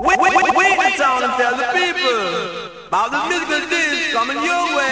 We wait, wait, and tell the people about the coming your way.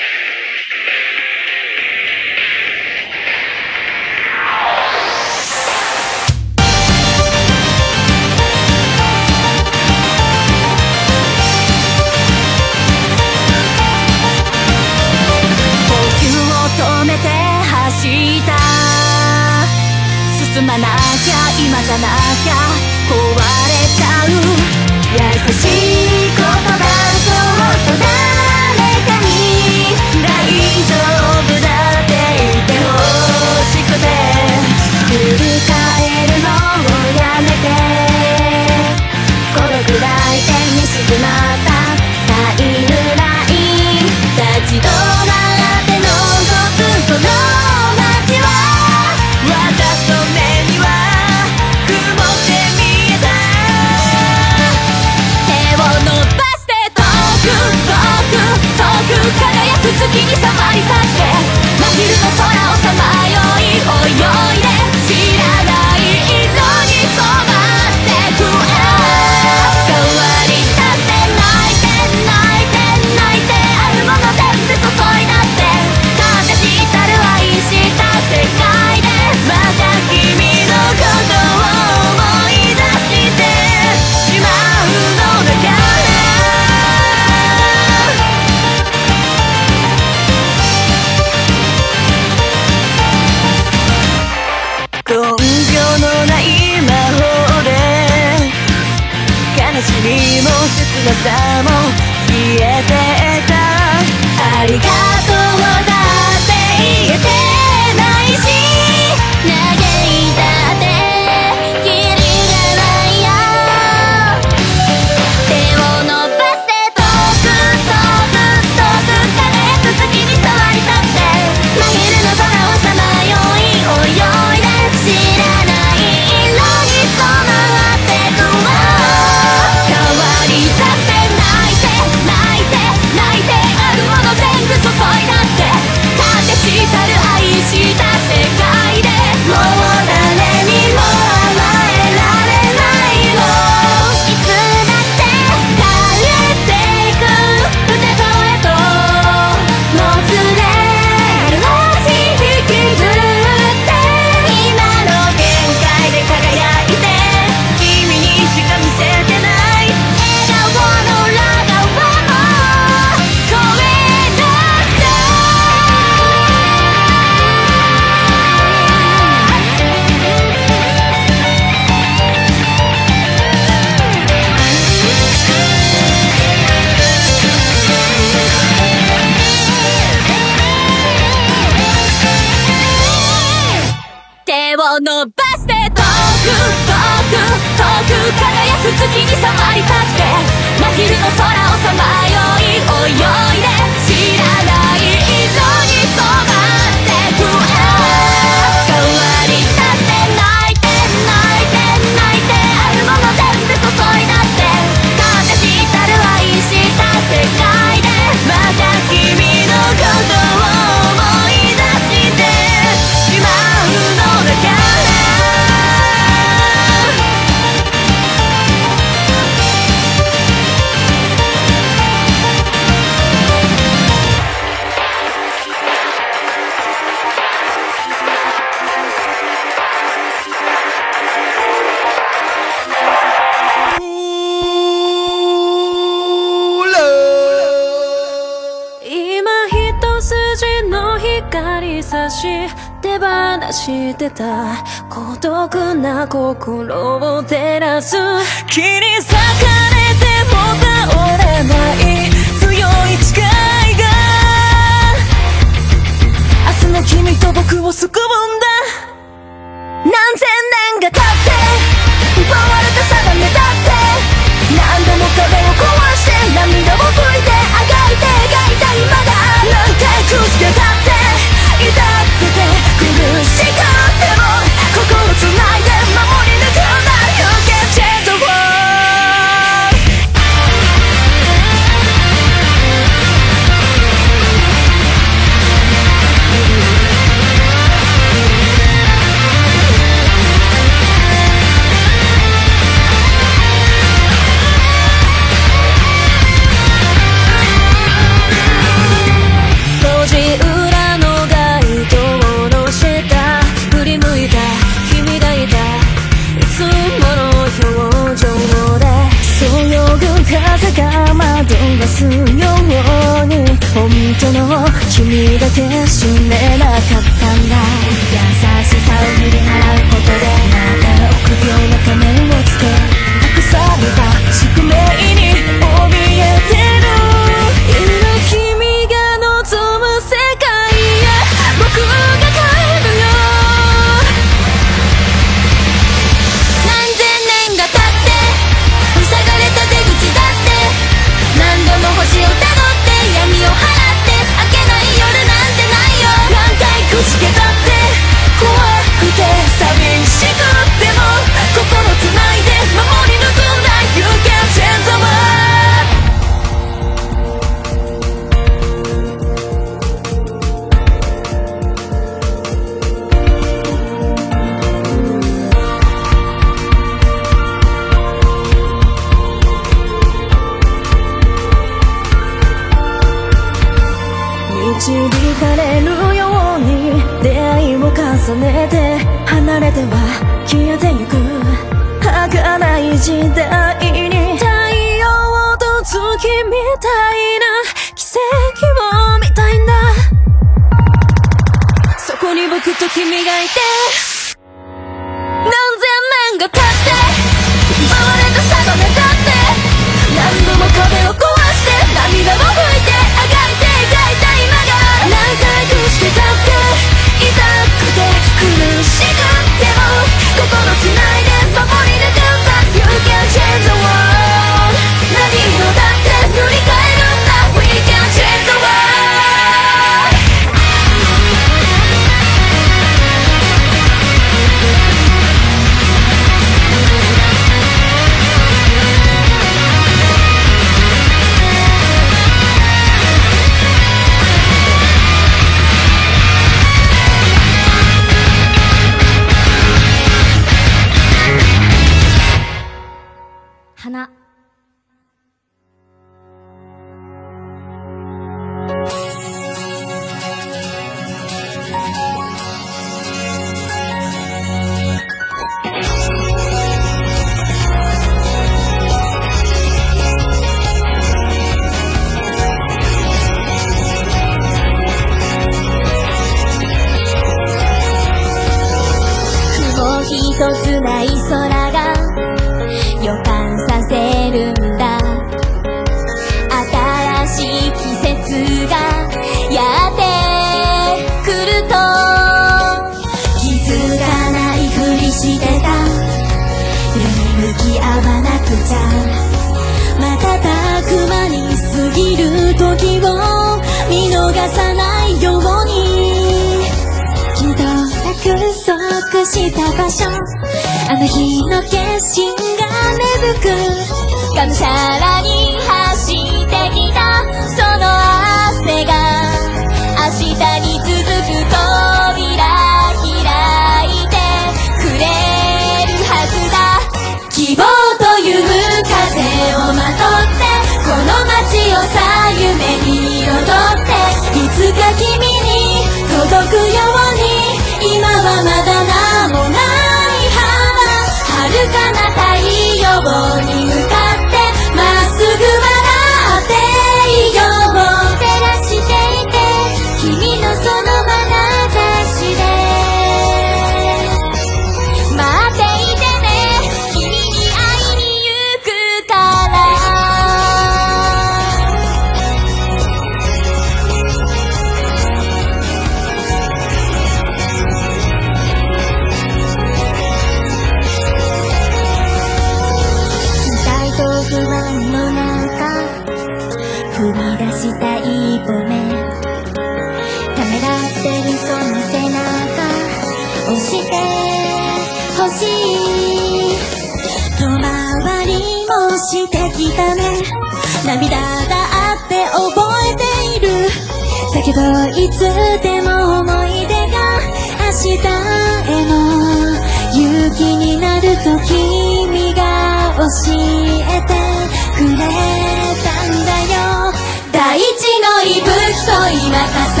私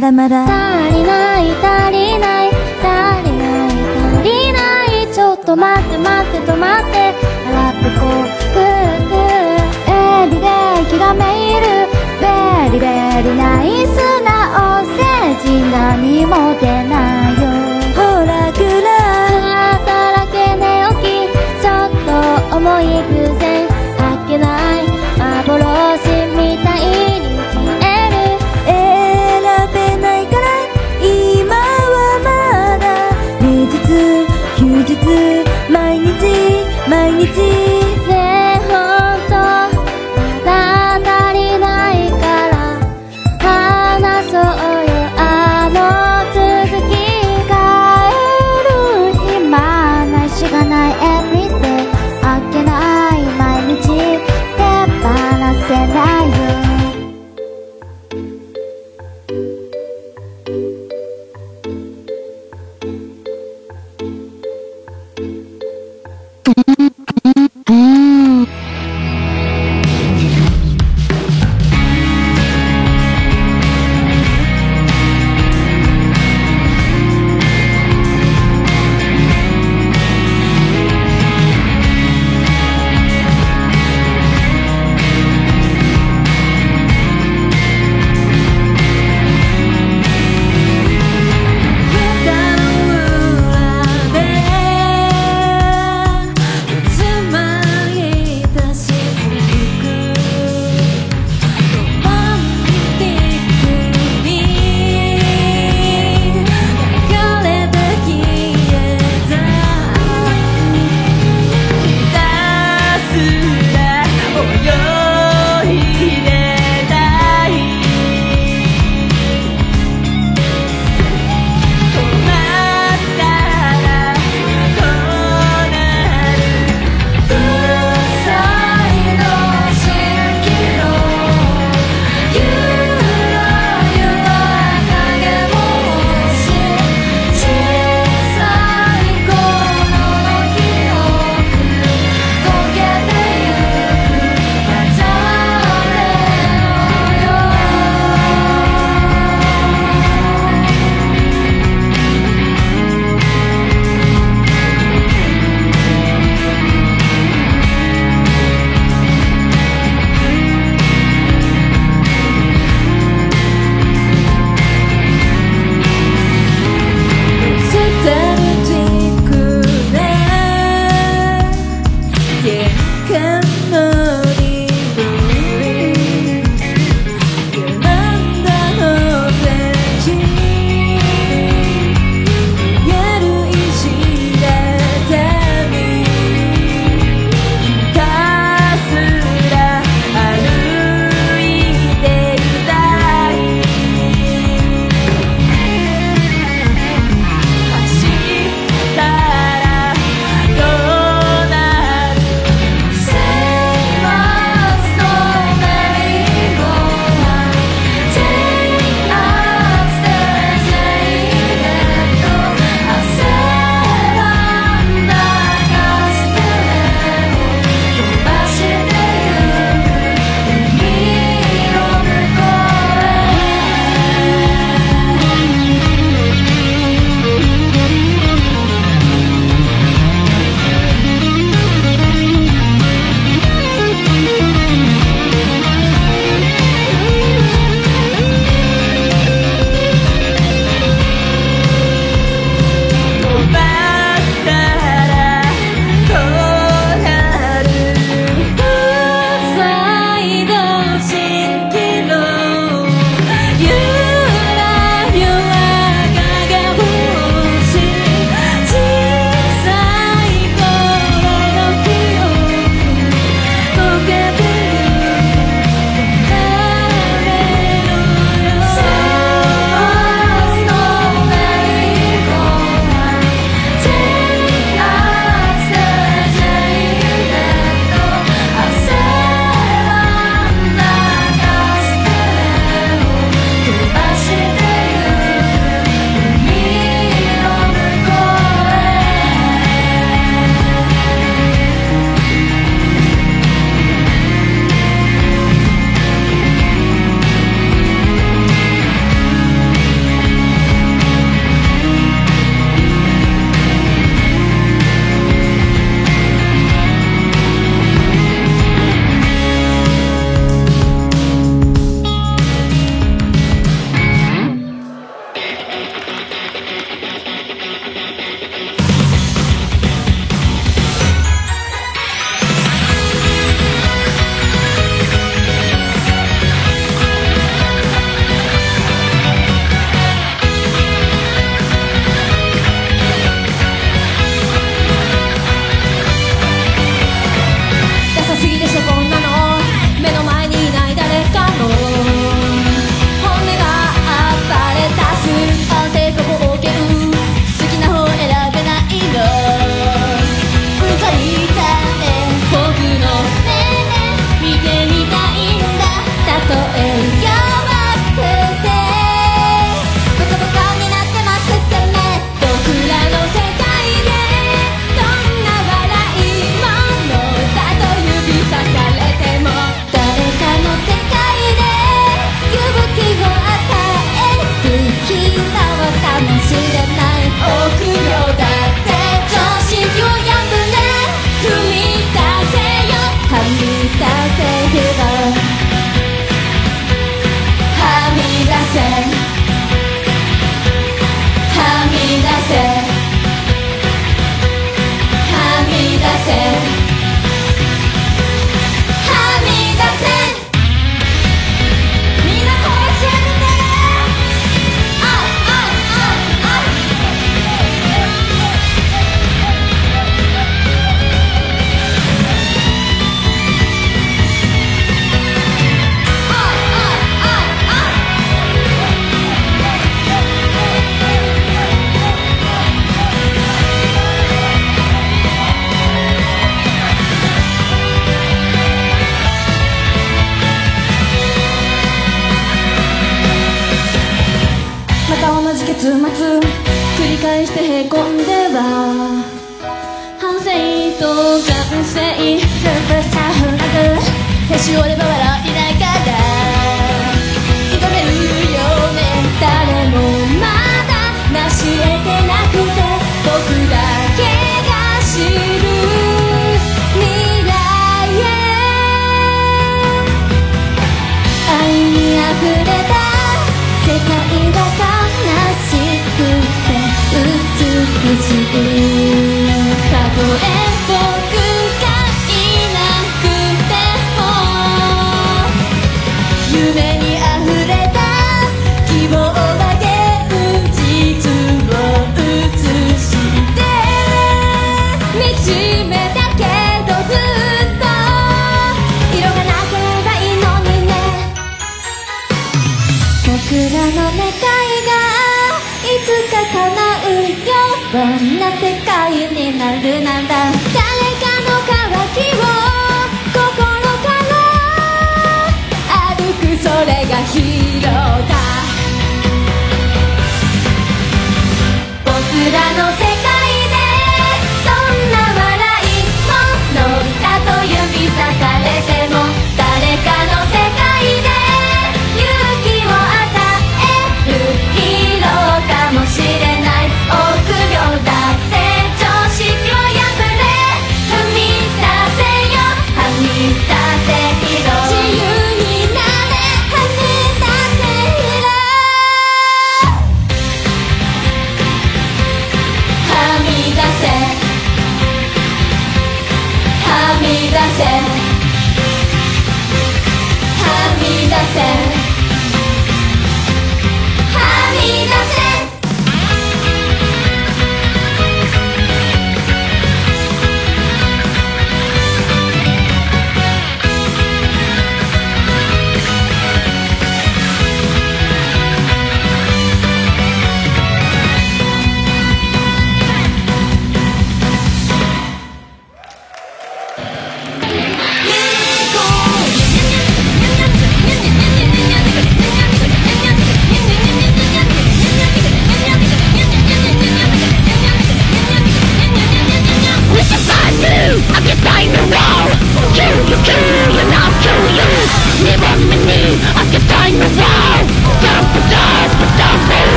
だまだ。足りない足りない足りない足りない。ちょっと待って待って止まって。洗ってこうクークエビで気がめいる。ベリベリナイスなお世辞。何も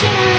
Imagine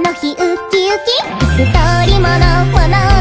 の日ウキウキもの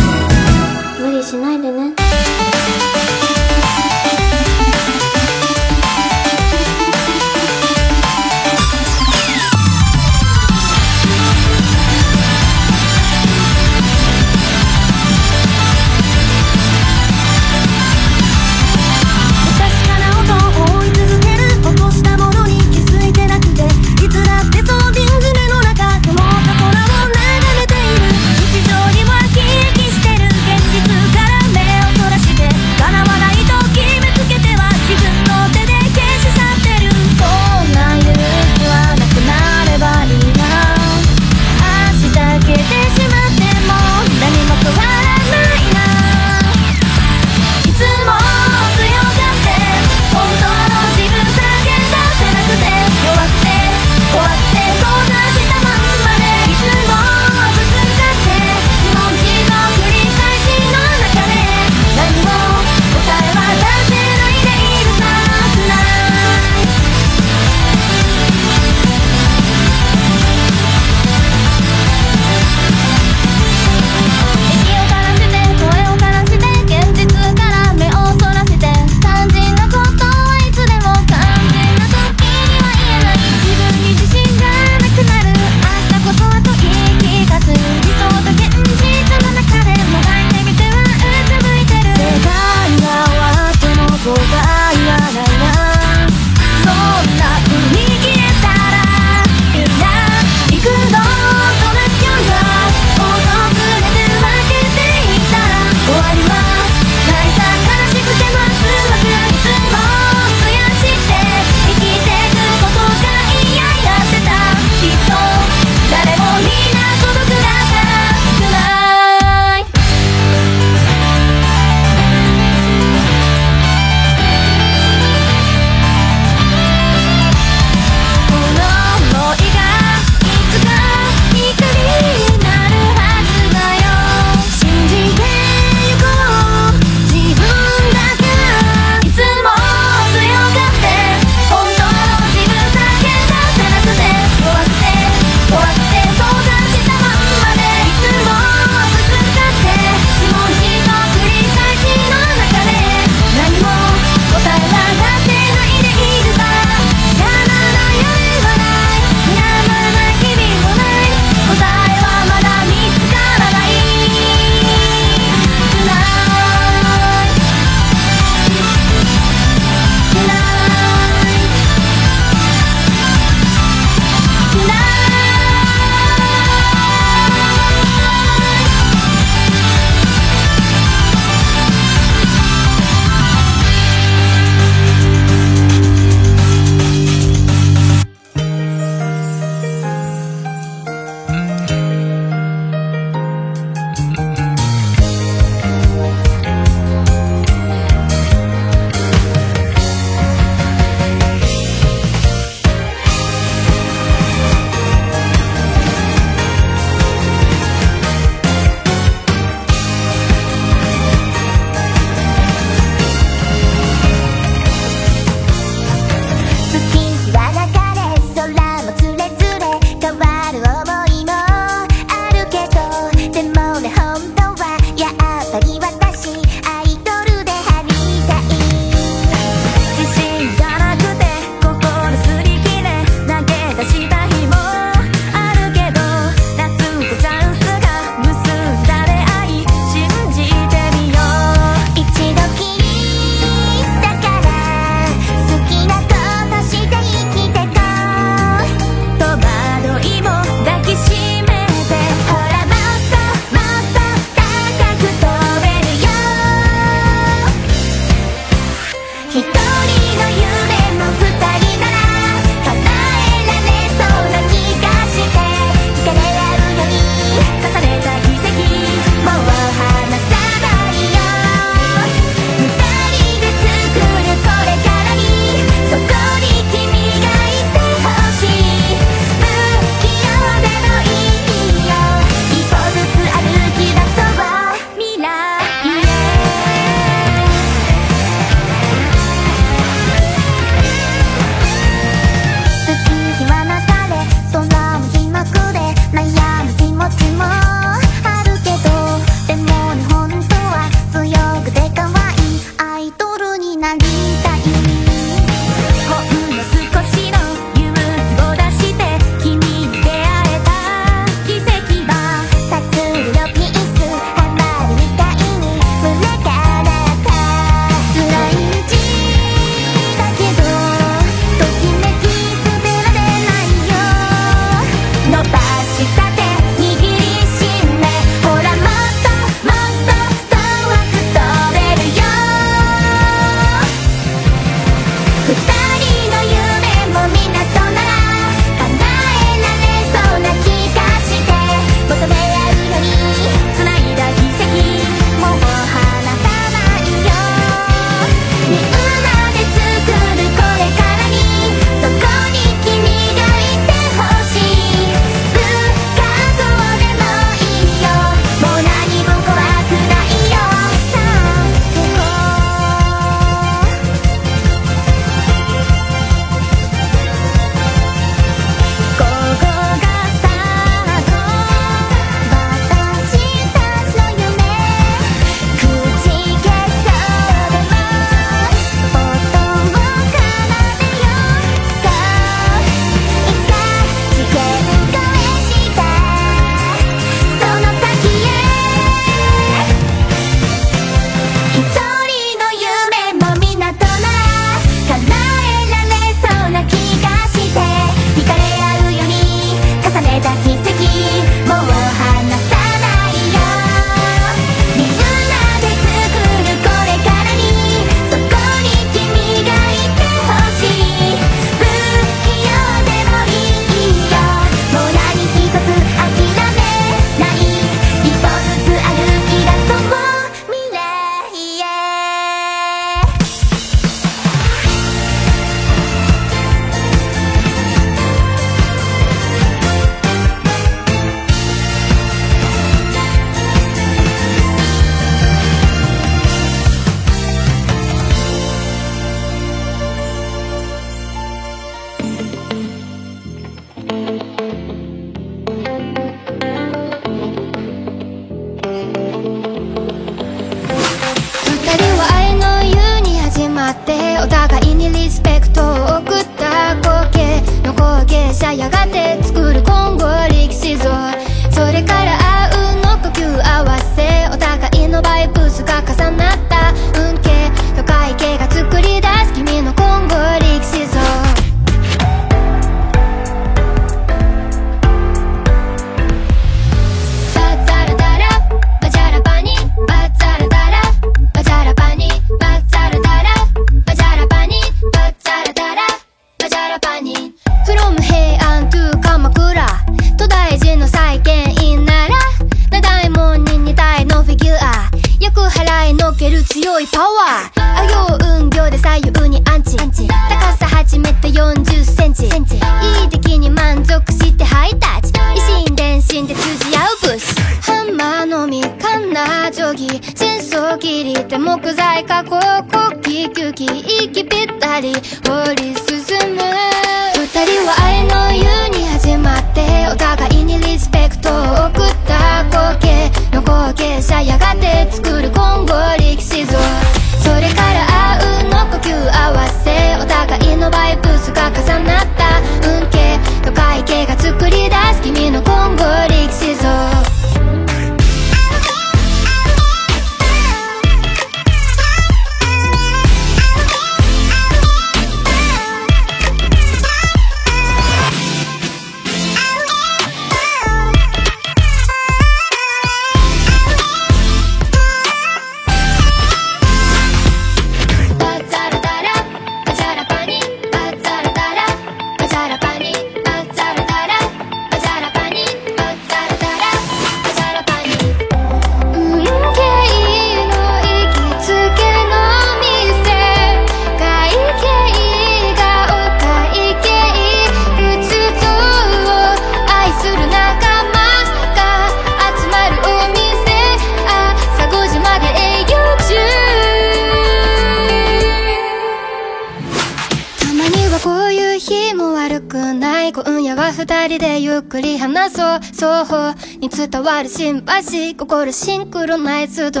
心シンクロナイズド。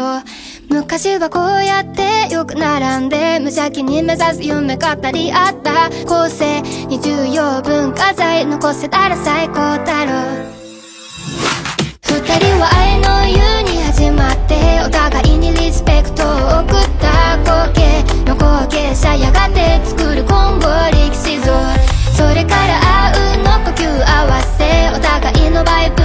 昔はこうやってよく並んで無邪気に目指す夢語り合った。構成に重要文化財残せたら最高だろう。二人は愛の湯に始まってお互いにリスペクトを送った光景の後継者やがて作る今後力士像。それから会うの呼吸合わせお互いのバイブ